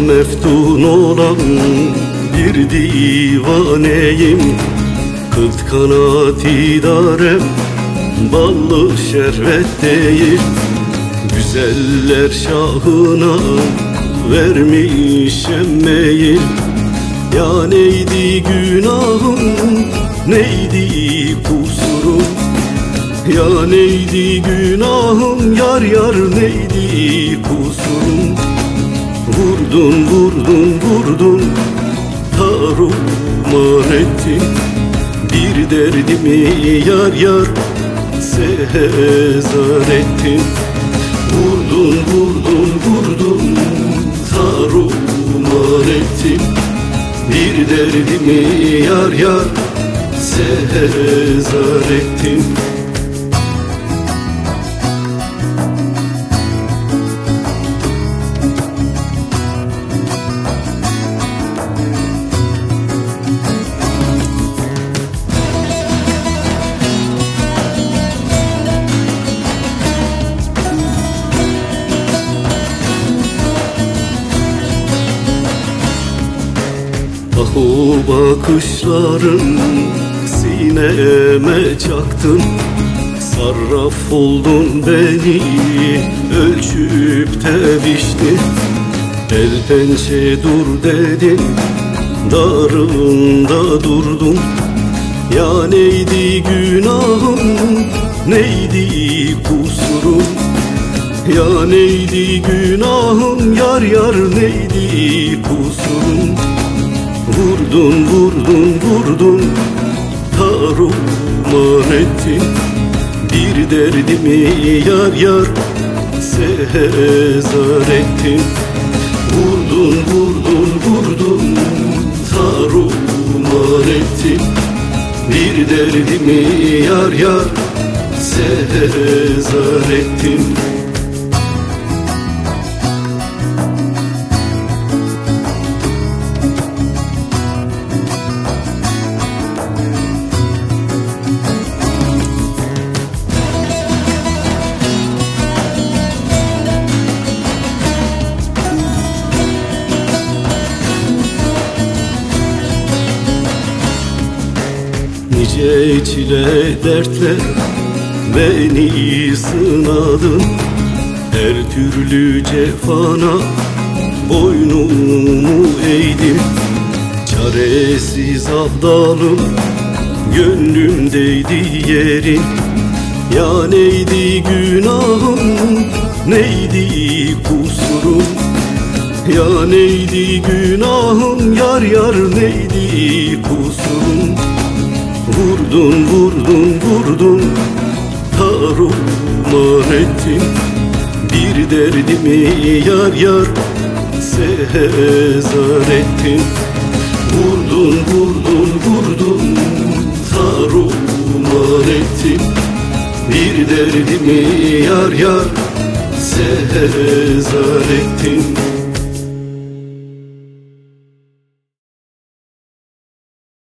meftun olan bir divaneyim. Kıt kanat idarem ballı şerbet değil Güzeller şahına vermişem meyil Ya neydi günahım neydi kusurum Ya neydi günahım yar yar neydi kusurum Vurdun vurdun vurdun. Taruman ettin. Bir derdimi yar yar sezar ettin. Vurdun vurdun vurdun. Taruman ettin. Bir derdimi yar yar sezar ettin o bakışların sineme çaktın. Sarraf oldun beni ölçüp de biçtin El pençe dur dedin darında durdum Ya neydi günahım neydi kusurum? Ya neydi günahım yar yar neydi kusurum Vurdun vurdun vurdun. Taruman ettin Bir derdimi yar yar Sezar ettin. Vurdun vurdun vurdun Taruman ettin. Bir derdimi yar yar Sezar ettin Nice çile dertler beni sınadın. Her türlü cefana boynumu eğdim. Çaresiz abdalım gönlümdeydi yerin. Ya neydi günahım neydi kusurum? Ya neydi günahım yar yar neydi kusurum Vurdun vurdun vurdun. Taruman ettin Bir derdimi yar yar Sezar ettin. Vurdun vurdun vurdun Taruman ettin. Bir derdimi yar yar Sezar ettin